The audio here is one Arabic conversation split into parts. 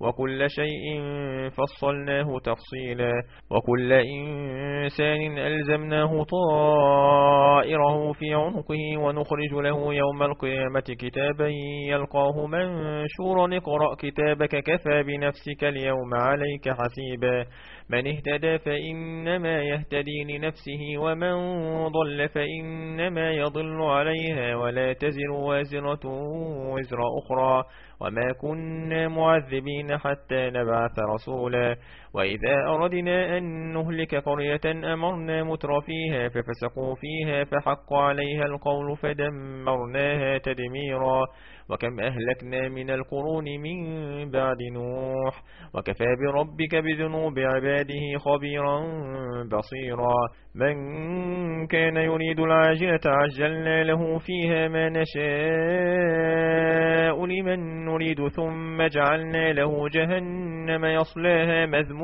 وكل شيء فصلناه تفصيلا وكل إنسان ألزمناه طائره في عنقه ونخرج له يوم القيامة كتابا يلقاه منشورا اقرأ كتابك كفى بنفسك اليوم عليك حسيبا من اهتدى فإنما يهتدي لنفسه ومن ضل فإنما يضل عليها ولا تزر وازرة وزر أخرى وما كنا معذبين حتى نبعث رسولا. وإذا أردنا أن نهلك قرية أمرنا متر فيها ففسقوا فيها فحق عليها القول فدمرناها تدميرا وكم أهلكنا من القرون من بعد نوح وكفى بربك بذنوب عباده خبيرا بصيرا من كان يريد العاجلة عجلنا له فيها ما نشاء لمن نريد ثم جعلنا له جهنم يصلاها مذموما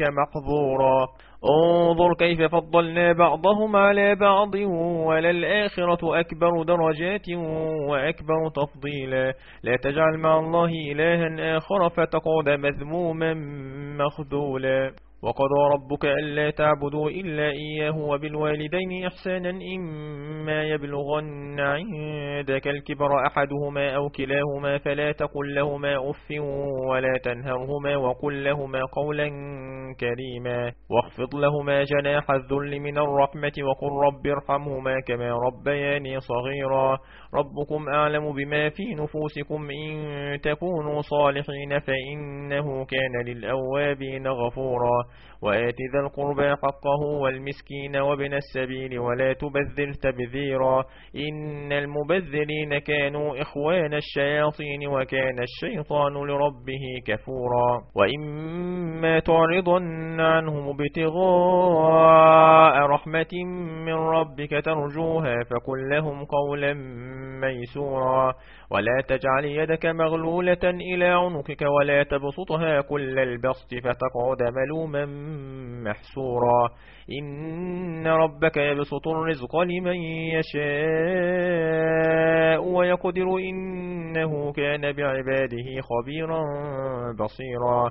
محظورا. انظر كيف فضلنا بعضهم على بعض وللآخرة أكبر درجات وأكبر تفضيلا. لا تجعل مع الله إلها آخر فتقعد مذموما مخذولا. وقضى ربك ألا تعبدوا إلا إياه وبالوالدين إحسانا إما يبلغن عندك الكبر أحدهما أو كلاهما فلا تقل لهما أف ولا تنهرهما وقل لهما قولا كريما واخفض لهما جناح الذل من الرحمة وقل رب ارحمهما كما ربياني صغيرا. ربكم أعلم بما في نفوسكم إن تكونوا صالحين فإنه كان للأوابين غفورا. وآت ذا القربى حقه والمسكين وابن السبيل ولا تبذر تبذيرا. إن المبذرين كانوا إخوان الشياطين وكان الشيطان لربه كفورا. وإما تعرضن عنهم ابتغاء رحمة من ربك ترجوها فكن لهم قولا ميسورا ولا تجعل يدك مغلولة إلى عنقك ولا تبسطها كل البسط فتقعد ملوما محسورا إن ربك يبسط الرزق لمن يشاء ويقدر إنه كان بعباده خبيرا بصيرا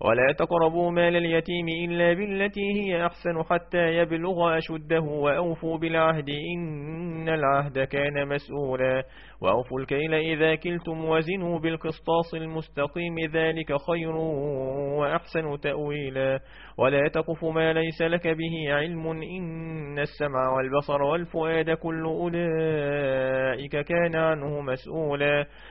ولا تقربوا مال اليتيم إلا بالتي هي أحسن حتى يبلغ أشده وأوفوا بالعهد إن العهد كان مسؤولا وأوفوا الكيل إذا كلتم وزنوا بالقسطاس المستقيم ذلك خير وأحسن تأويلا ولا تقف ما ليس لك به علم إن السمع والبصر والفؤاد كل أولئك كان عنه مسؤولا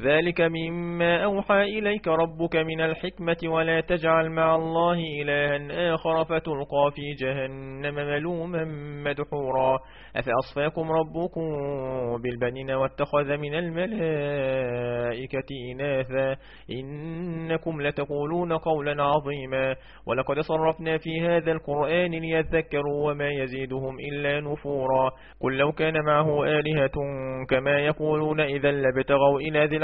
ذلك مما أوحى إليك ربك من الحكمة ولا تجعل مع الله إلها آخر فتلقى في جهنم ملوما مدحورا. أفأصفاكم ربكم بالبنين واتخذ من الملائكة إناثا؟ إنكم لتقولون قولا عظيما. ولقد صرفنا في هذا القرآن ليذكروا وما يزيدهم إلا نفورا. قل لو كان معه آلهة كما يقولون إذا لابتغوا إلى ذي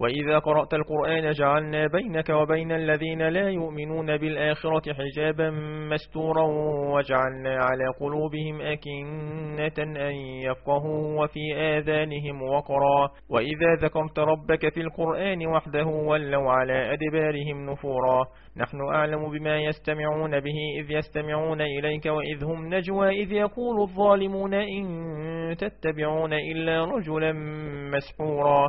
وإذا قرأت القرآن جعلنا بينك وبين الذين لا يؤمنون بالآخرة حجابا مستورا وجعلنا على قلوبهم أكنة أن يفقهوا وفي آذانهم وقرا. وإذا ذكرت ربك في القرآن وحده ولوا على أدبارهم نفورا. نحن أعلم بما يستمعون به إذ يستمعون إليك وإذ هم نجوى إذ يقول الظالمون إن تتبعون إلا رجلا مسحورا.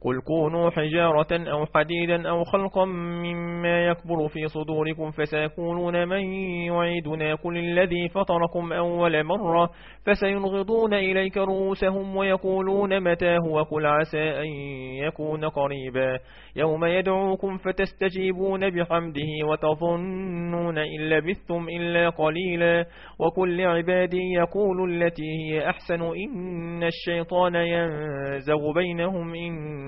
قل كونوا حجارة أو حديدا أو خلقا مما يكبر في صدوركم فسيكونون من يعيدنا قل الذي فطركم أول مرة فسينغضون إليك رؤوسهم ويقولون متاه وقل عسى أن يكون قريبا يوم يدعوكم فتستجيبون بحمده وتظنون إن لبثتم إلا قليلا وكل عبادي يقول التي هي أحسن إن الشيطان ينزغ بينهم إن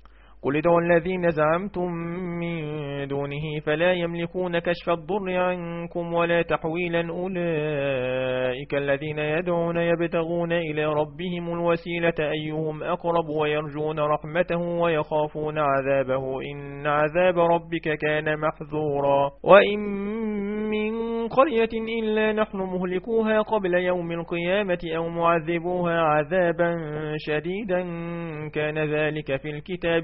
قل ادعوا الذين زعمتم من دونه فلا يملكون كشف الضر عنكم ولا تحويلا أولئك الذين يدعون يبتغون إلى ربهم الوسيلة أيهم أقرب ويرجون رحمته ويخافون عذابه إن عذاب ربك كان محذورا وإن من قرية إلا نحن مهلكوها قبل يوم القيامة أو معذبوها عذابا شديدا كان ذلك في الكتاب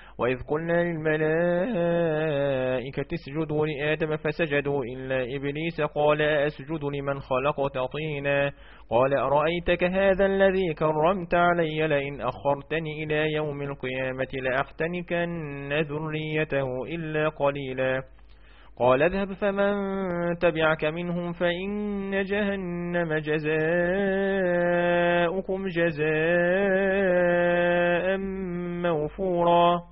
وإذ قلنا للملائكة اسجدوا لآدم فسجدوا إلا إبليس قال أسجد لمن خلقت طينا قال أرأيتك هذا الذي كرمت علي لئن أخرتني إلى يوم القيامة لأحتنكن ذريته إلا قليلا قال اذهب فمن تبعك منهم فإن جهنم جزاؤكم جزاء موفورا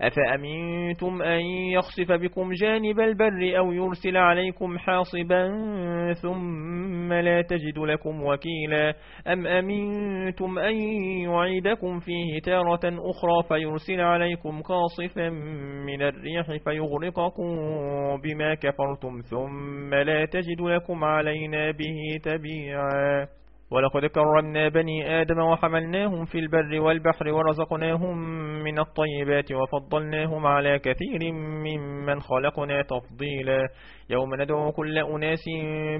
أفأمنتم أن يخصف بكم جانب البر أو يرسل عليكم حاصبا ثم لا تجد لكم وكيلا؟ أم أمنتم أن يعيدكم فيه تارة أخرى فيرسل عليكم قاصفا من الريح فيغرقكم بما كفرتم ثم لا تجد لكم علينا به تبيعا؟ ولقد كرمنا بني آدم وحملناهم في البر والبحر ورزقناهم من الطيبات وفضلناهم على كثير ممن خلقنا تفضيلا. يوم ندعو كل أناس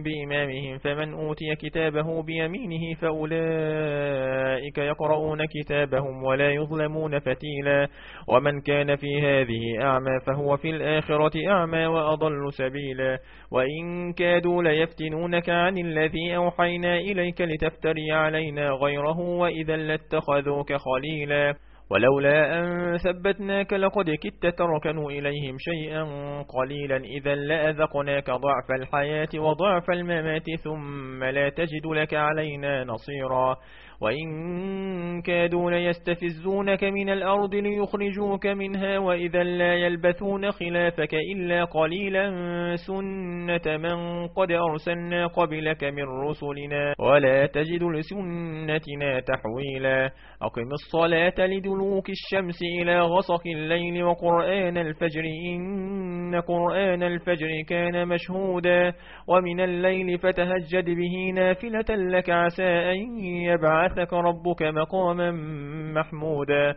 بإمامهم فمن أوتي كتابه بيمينه فأولئك يقرؤون كتابهم ولا يظلمون فتيلا. ومن كان في هذه أعمى فهو في الآخرة أعمى وأضل سبيلا. وإن كادوا ليفتنونك عن الذي أوحينا إليك لتفتري علينا غيره وإذا لاتخذوك خليلا. ولولا أن ثبتناك لقد كدت تركن إليهم شيئا قليلا. إذا لأذقناك ضعف الحياة وضعف الممات ثم لا تجد لك علينا نصيرا. وإن كادوا ليستفزونك من الأرض ليخرجوك منها وإذا لا يلبثون خلافك إلا قليلا سنة من قد أرسلنا قبلك من رسلنا ولا تجد لسنتنا تحويلا أقم الصلاة لدلوك الشمس إلى غسق الليل وقرآن الفجر إن قرآن الفجر كان مشهودا ومن الليل فتهجد به نافلة لك عسى أن يبعث بعثك ربك مقاما محمودا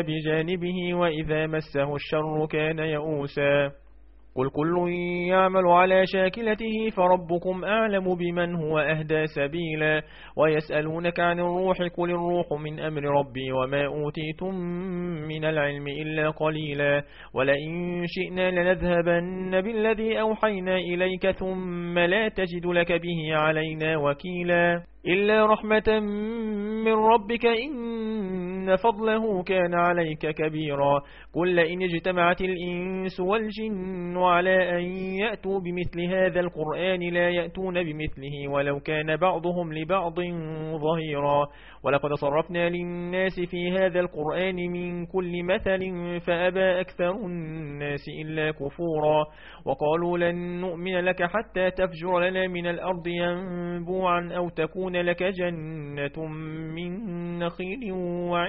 بجانبه وإذا مسه الشر كان يئوسا. قل كل يعمل على شاكلته فربكم أعلم بمن هو أهدى سبيلا. ويسألونك عن الروح قل الروح من أمر ربي وما أوتيتم من العلم إلا قليلا. ولئن شئنا لنذهبن بالذي أوحينا إليك ثم لا تجد لك به علينا وكيلا. إلا رحمة من ربك إن فضله كان عليك كبيرا. قل إن اجتمعت الإنس والجن على أن يأتوا بمثل هذا القرآن لا يأتون بمثله ولو كان بعضهم لبعض ظهيرا. ولقد صرفنا للناس في هذا القرآن من كل مثل فأبى أكثر الناس إلا كفورا. وقالوا لن نؤمن لك حتى تفجر لنا من الأرض ينبوعا أو تكون لك جنة من نخيل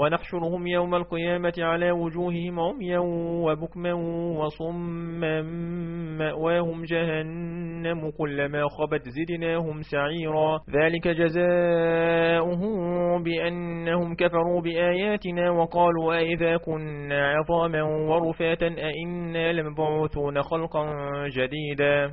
ونحشرهم يوم القيامة على وجوههم عميا وبكما وصما مأواهم جهنم كلما خبت زدناهم سعيرا. ذلك جزاؤهم بأنهم كفروا بآياتنا وقالوا أئذا كنا عظاما ورفاتا أئنا لمبعوثون خلقا جديدا.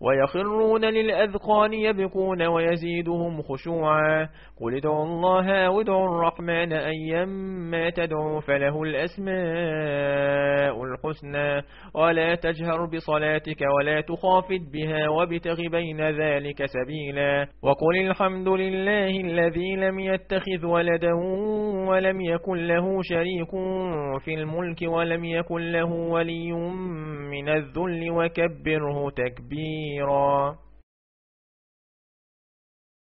ويخرون للأذقان يبكون ويزيدهم خشوعا. قل ادعوا الله أو ادعوا الرحمن أيما تدعوا فله الأسماء الحسنى. ولا تجهر بصلاتك ولا تخافت بها وابتغ بين ذلك سبيلا. وقل الحمد لله الذي لم يتخذ ولدا ولم يكن له شريك في الملك ولم يكن له ولي من الذل وكبره تكبيرا